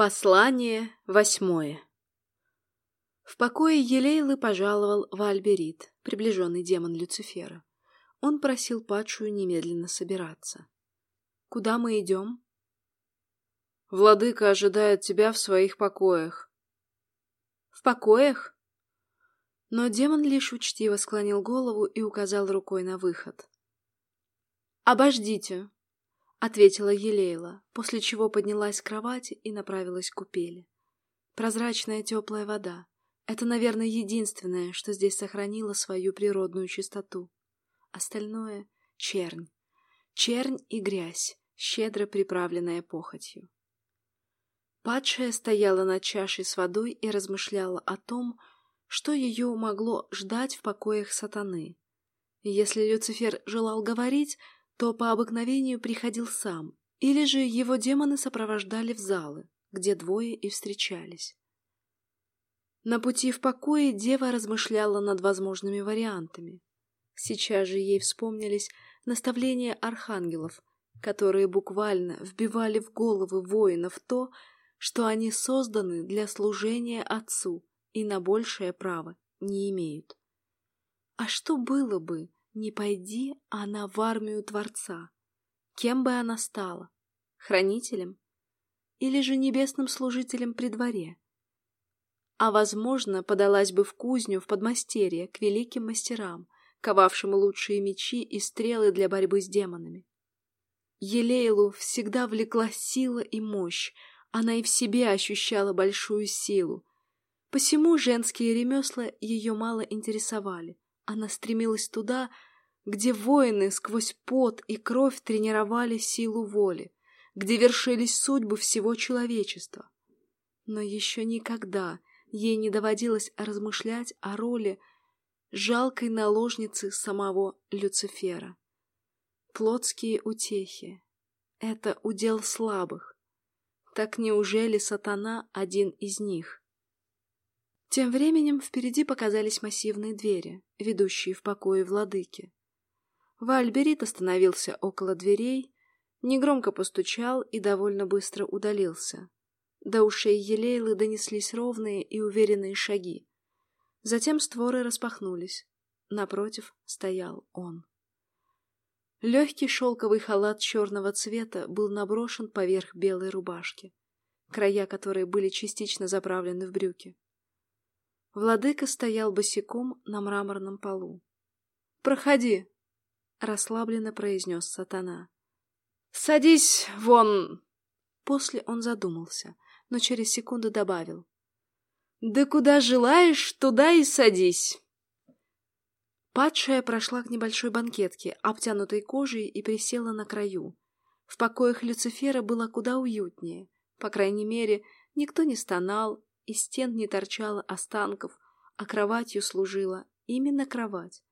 Послание восьмое В покое Елейлы пожаловал Вальберит, приближенный демон Люцифера. Он просил падшую немедленно собираться. «Куда мы идем?» «Владыка ожидает тебя в своих покоях». «В покоях?» Но демон лишь учтиво склонил голову и указал рукой на выход. «Обождите!» — ответила Елейла, после чего поднялась с кровати и направилась к купели. Прозрачная теплая вода — это, наверное, единственное, что здесь сохранило свою природную чистоту. Остальное — чернь. Чернь и грязь, щедро приправленная похотью. Падшая стояла над чашей с водой и размышляла о том, что ее могло ждать в покоях сатаны. Если Люцифер желал говорить, то по обыкновению приходил сам, или же его демоны сопровождали в залы, где двое и встречались. На пути в покое дева размышляла над возможными вариантами. Сейчас же ей вспомнились наставления архангелов, которые буквально вбивали в головы воинов то, что они созданы для служения Отцу и на большее право не имеют. А что было бы, не пойди она в армию Творца. Кем бы она стала? Хранителем? Или же небесным служителем при дворе? А, возможно, подалась бы в кузню в подмастерье к великим мастерам, ковавшим лучшие мечи и стрелы для борьбы с демонами. Елейлу всегда влекла сила и мощь, она и в себе ощущала большую силу. Посему женские ремесла ее мало интересовали. Она стремилась туда, где воины сквозь пот и кровь тренировали силу воли, где вершились судьбы всего человечества. Но еще никогда ей не доводилось размышлять о роли жалкой наложницы самого Люцифера. Плотские утехи — это удел слабых. Так неужели сатана один из них? Тем временем впереди показались массивные двери, ведущие в покои владыки. Вальберит остановился около дверей, негромко постучал и довольно быстро удалился. До ушей Елейлы донеслись ровные и уверенные шаги. Затем створы распахнулись. Напротив стоял он. Легкий шелковый халат черного цвета был наброшен поверх белой рубашки, края которой были частично заправлены в брюки. Владыка стоял босиком на мраморном полу. «Проходи!» — расслабленно произнес сатана. «Садись вон!» После он задумался, но через секунду добавил. «Да куда желаешь, туда и садись!» Падшая прошла к небольшой банкетке, обтянутой кожей, и присела на краю. В покоях Люцифера было куда уютнее. По крайней мере, никто не стонал, из стен не торчало останков, а кроватью служила именно кровать.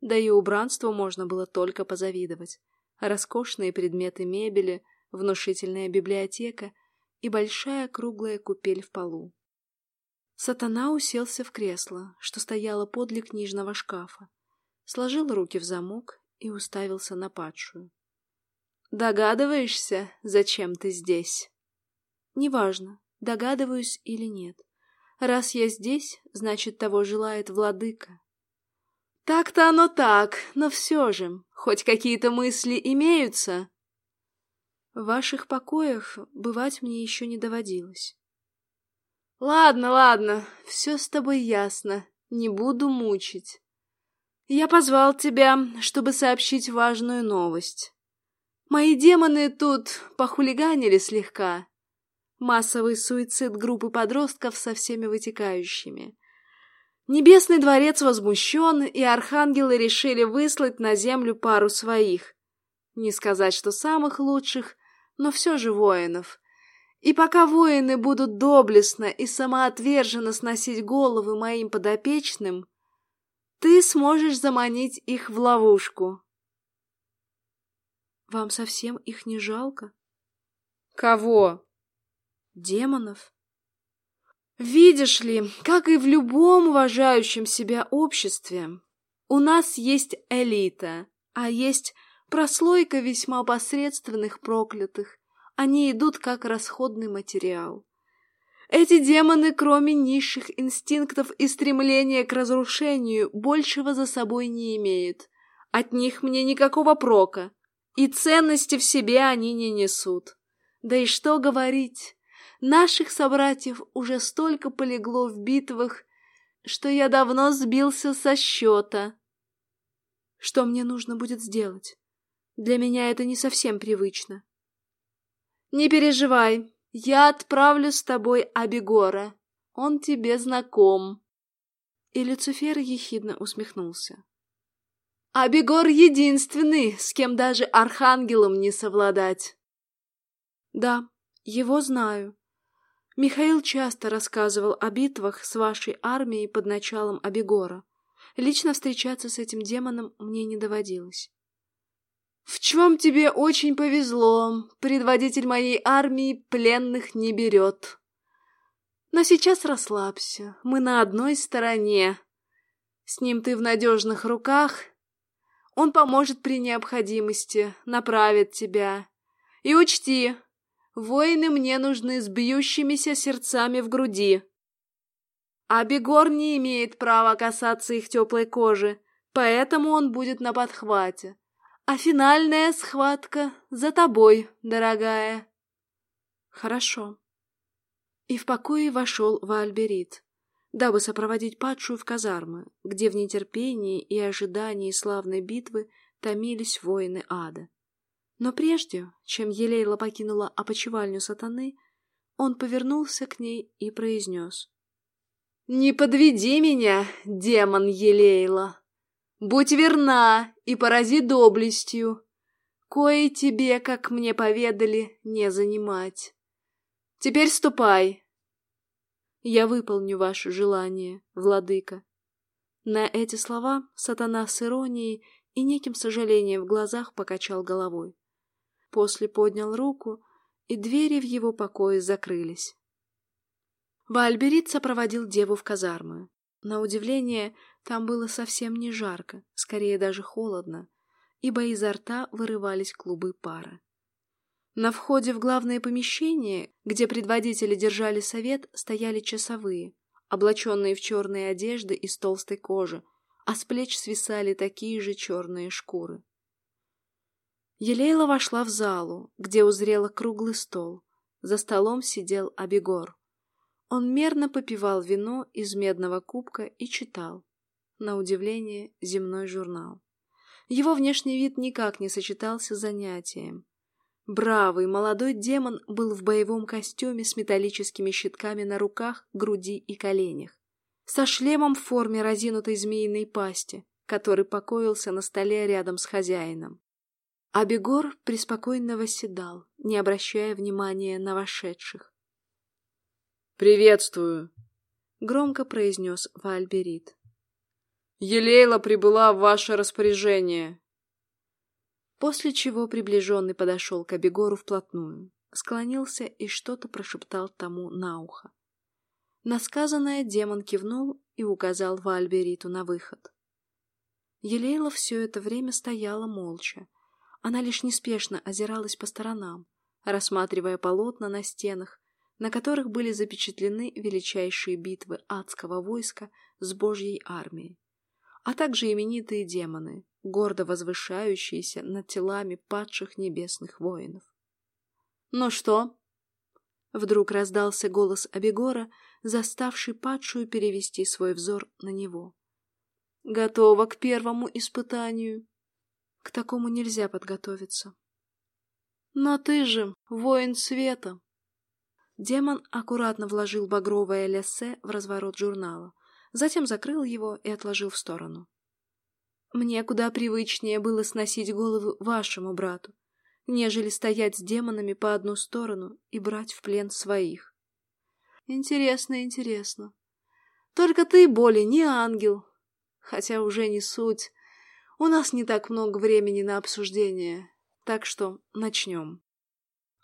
Да и убранству можно было только позавидовать. Роскошные предметы мебели, внушительная библиотека и большая круглая купель в полу. Сатана уселся в кресло, что стояло подле книжного шкафа, сложил руки в замок и уставился на падшую. «Догадываешься, зачем ты здесь?» «Неважно, догадываюсь или нет. Раз я здесь, значит, того желает владыка. Так-то оно так, но все же, хоть какие-то мысли имеются. В ваших покоях бывать мне еще не доводилось. Ладно, ладно, все с тобой ясно, не буду мучить. Я позвал тебя, чтобы сообщить важную новость. Мои демоны тут похулиганили слегка, Массовый суицид группы подростков со всеми вытекающими. Небесный дворец возмущен, и архангелы решили выслать на землю пару своих. Не сказать, что самых лучших, но все же воинов. И пока воины будут доблестно и самоотверженно сносить головы моим подопечным, ты сможешь заманить их в ловушку. Вам совсем их не жалко? Кого? Демонов. Видишь ли, как и в любом уважающем себя обществе, у нас есть элита, а есть прослойка весьма посредственных проклятых. Они идут как расходный материал. Эти демоны, кроме низших инстинктов и стремления к разрушению, большего за собой не имеют. От них мне никакого прока, и ценности в себе они не несут. Да и что говорить, наших собратьев уже столько полегло в битвах, что я давно сбился со счета. Что мне нужно будет сделать? Для меня это не совсем привычно. Не переживай, я отправлю с тобой Абигора. Он тебе знаком. И Люцифер ехидно усмехнулся. Абигор единственный, с кем даже архангелом не совладать. Да, его знаю. Михаил часто рассказывал о битвах с вашей армией под началом Абигора. Лично встречаться с этим демоном мне не доводилось. В чем тебе очень повезло. Предводитель моей армии пленных не берет. Но сейчас расслабься. Мы на одной стороне. С ним ты в надежных руках. Он поможет при необходимости, направит тебя. И учти, воины мне нужны с бьющимися сердцами в груди. А Бегор не имеет права касаться их теплой кожи, поэтому он будет на подхвате. А финальная схватка за тобой, дорогая. Хорошо. И в покое вошел Вальберит, дабы сопроводить падшую в казармы, где в нетерпении и ожидании славной битвы томились воины ада. Но прежде, чем Елейла покинула опочивальню сатаны, он повернулся к ней и произнес. «Не подведи меня, демон Елейла!» Будь верна и порази доблестью, кое тебе, как мне поведали, не занимать. Теперь ступай. Я выполню ваше желание, владыка. На эти слова сатана с иронией и неким сожалением в глазах покачал головой. После поднял руку, и двери в его покое закрылись. Вальберит сопроводил деву в казармы. На удивление, там было совсем не жарко, скорее даже холодно, ибо изо рта вырывались клубы пара. На входе в главное помещение, где предводители держали совет, стояли часовые, облаченные в черные одежды из толстой кожи, а с плеч свисали такие же черные шкуры. Елейла вошла в залу, где узрела круглый стол. За столом сидел Абегор. Он мерно попивал вино из медного кубка и читал. На удивление, земной журнал. Его внешний вид никак не сочетался с занятием. Бравый молодой демон был в боевом костюме с металлическими щитками на руках, груди и коленях, со шлемом в форме разинутой змеиной пасти, который покоился на столе рядом с хозяином. Абегор преспокойно восседал, не обращая внимания на вошедших. «Приветствую», — громко произнес Вальберит. «Елейла прибыла в ваше распоряжение». После чего приближенный подошел к Абегору вплотную, склонился и что-то прошептал тому на ухо. На сказанное демон кивнул и указал Вальбериту на выход. Елейла все это время стояла молча. Она лишь неспешно озиралась по сторонам, рассматривая полотна на стенах на которых были запечатлены величайшие битвы адского войска с Божьей армией, а также именитые демоны, гордо возвышающиеся над телами падших небесных воинов. «Ну что?» Вдруг раздался голос Абегора, заставший падшую перевести свой взор на него. «Готова к первому испытанию?» «К такому нельзя подготовиться». «Но ты же воин света!» Демон аккуратно вложил багровое лессе в разворот журнала, затем закрыл его и отложил в сторону. Мне куда привычнее было сносить голову вашему брату, нежели стоять с демонами по одну сторону и брать в плен своих. Интересно, интересно. Только ты, Боли, не ангел. Хотя уже не суть. У нас не так много времени на обсуждение. Так что начнем.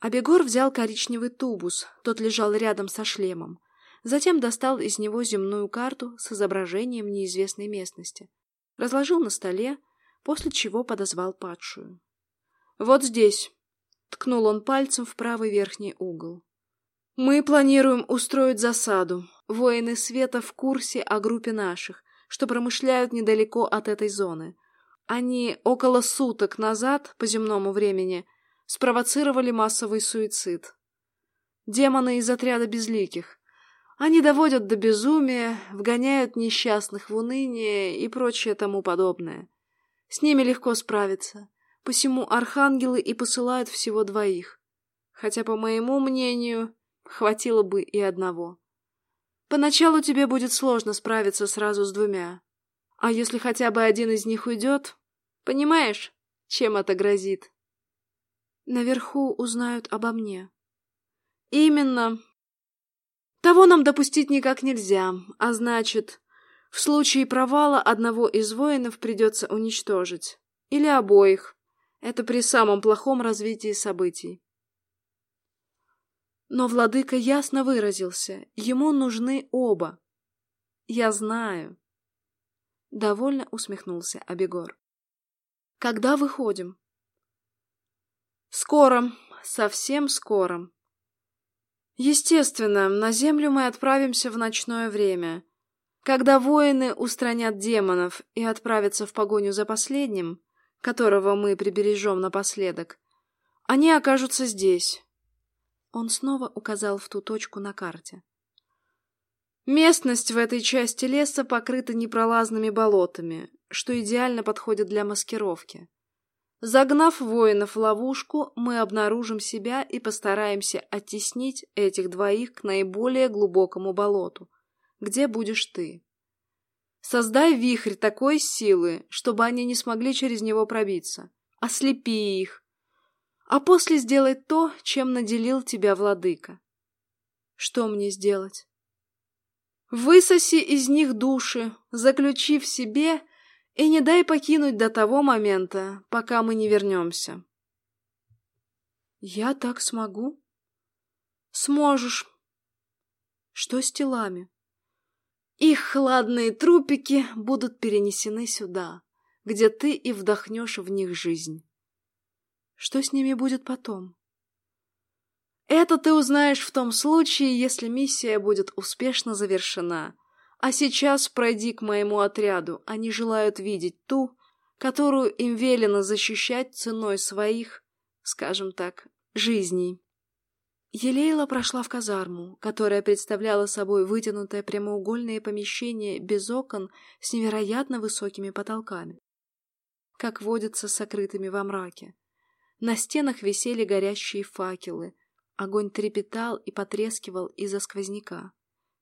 Абегор взял коричневый тубус, тот лежал рядом со шлемом. Затем достал из него земную карту с изображением неизвестной местности. Разложил на столе, после чего подозвал падшую. «Вот здесь!» — ткнул он пальцем в правый верхний угол. Мы планируем устроить засаду. Воины света в курсе о группе наших, что промышляют недалеко от этой зоны. Они около суток назад, по земному времени, спровоцировали массовый суицид. Демоны из отряда безликих. Они доводят до безумия, вгоняют несчастных в уныние и прочее тому подобное. С ними легко справиться. Посему архангелы и посылают всего двоих. Хотя, по моему мнению, хватило бы и одного. Поначалу тебе будет сложно справиться сразу с двумя. А если хотя бы один из них уйдет, понимаешь, чем это грозит? Наверху узнают обо мне. Именно. Того нам допустить никак нельзя, а значит, в случае провала одного из воинов придется уничтожить. Или обоих. Это при самом плохом развитии событий. Но владыка ясно выразился, ему нужны оба. Я знаю. Довольно усмехнулся Абегор. Когда выходим? Скоро, совсем скоро. Естественно, на землю мы отправимся в ночное время. Когда воины устранят демонов и отправятся в погоню за последним, которого мы прибережем напоследок, они окажутся здесь, он снова указал в ту точку на карте. Местность в этой части леса покрыта непролазными болотами, что идеально подходит для маскировки. Загнав воинов в ловушку, мы обнаружим себя и постараемся оттеснить этих двоих к наиболее глубокому болоту, где будешь ты. Создай вихрь такой силы, чтобы они не смогли через него пробиться. Ослепи их, а после сделай то, чем наделил тебя владыка. Что мне сделать? Высоси из них души, заключи в себе и не дай покинуть до того момента, пока мы не вернемся. Я так смогу? Сможешь. Что с телами? Их хладные трупики будут перенесены сюда, где ты и вдохнешь в них жизнь. Что с ними будет потом? Это ты узнаешь в том случае, если миссия будет успешно завершена. А сейчас пройди к моему отряду. Они желают видеть ту, которую им велено защищать ценой своих, скажем так, жизней. Елейла прошла в казарму, которая представляла собой вытянутое прямоугольное помещение без окон с невероятно высокими потолками, как водится, сокрытыми во мраке. На стенах висели горящие факелы. Огонь трепетал и потрескивал из-за сквозняка.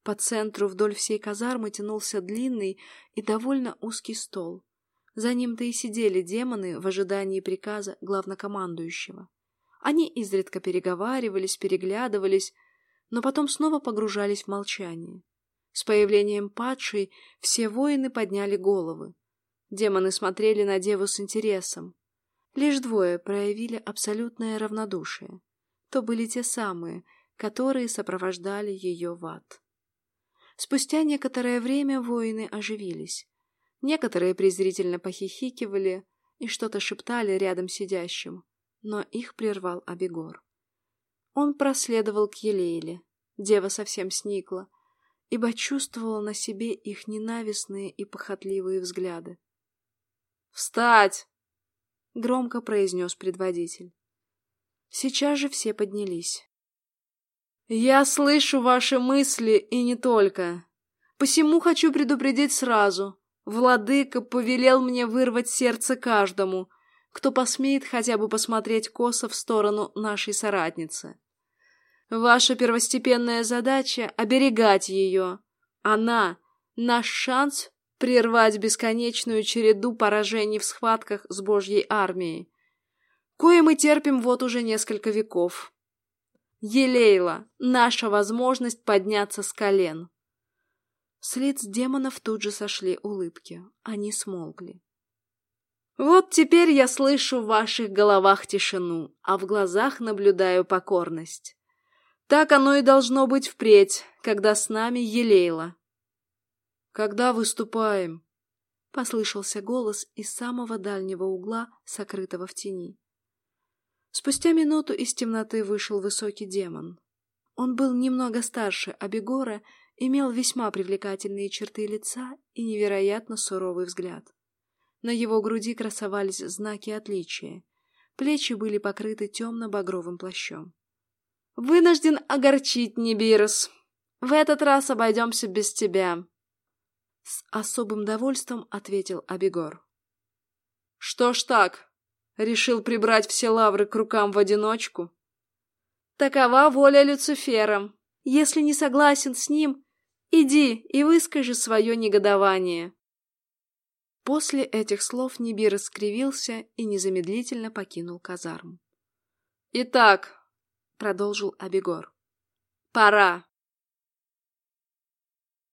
По центру вдоль всей казармы тянулся длинный и довольно узкий стол. За ним-то и сидели демоны в ожидании приказа главнокомандующего. Они изредка переговаривались, переглядывались, но потом снова погружались в молчание. С появлением падшей все воины подняли головы. Демоны смотрели на деву с интересом. Лишь двое проявили абсолютное равнодушие. То были те самые, которые сопровождали ее в ад. Спустя некоторое время воины оживились. Некоторые презрительно похихикивали и что-то шептали рядом сидящим, но их прервал Абегор. Он проследовал к Елейле. Дева совсем сникла, ибо чувствовала на себе их ненавистные и похотливые взгляды. «Встать!» — громко произнес предводитель. Сейчас же все поднялись. «Я слышу ваши мысли, и не только. Посему хочу предупредить сразу. Владыка повелел мне вырвать сердце каждому, кто посмеет хотя бы посмотреть косо в сторону нашей соратницы. Ваша первостепенная задача — оберегать ее. Она — наш шанс прервать бесконечную череду поражений в схватках с Божьей армией, кое мы терпим вот уже несколько веков. Елейла, наша возможность подняться с колен. С лиц демонов тут же сошли улыбки, они смолкли. Вот теперь я слышу в ваших головах тишину, а в глазах наблюдаю покорность. Так оно и должно быть впредь, когда с нами Елейла. «Когда выступаем?» — послышался голос из самого дальнего угла, сокрытого в тени. Спустя минуту из темноты вышел высокий демон. Он был немного старше Абегора, имел весьма привлекательные черты лица и невероятно суровый взгляд. На его груди красовались знаки отличия. Плечи были покрыты темно-багровым плащом. «Вынужден огорчить, Нибирос. В этот раз обойдемся без тебя», — с особым довольством ответил Абегор. «Что ж так? Решил прибрать все лавры к рукам в одиночку?» «Такова воля Люцифера. Если не согласен с ним, иди и выскажи свое негодование». После этих слов Нибир скривился и незамедлительно покинул казарму. «Итак», — продолжил Абегор, — «пора».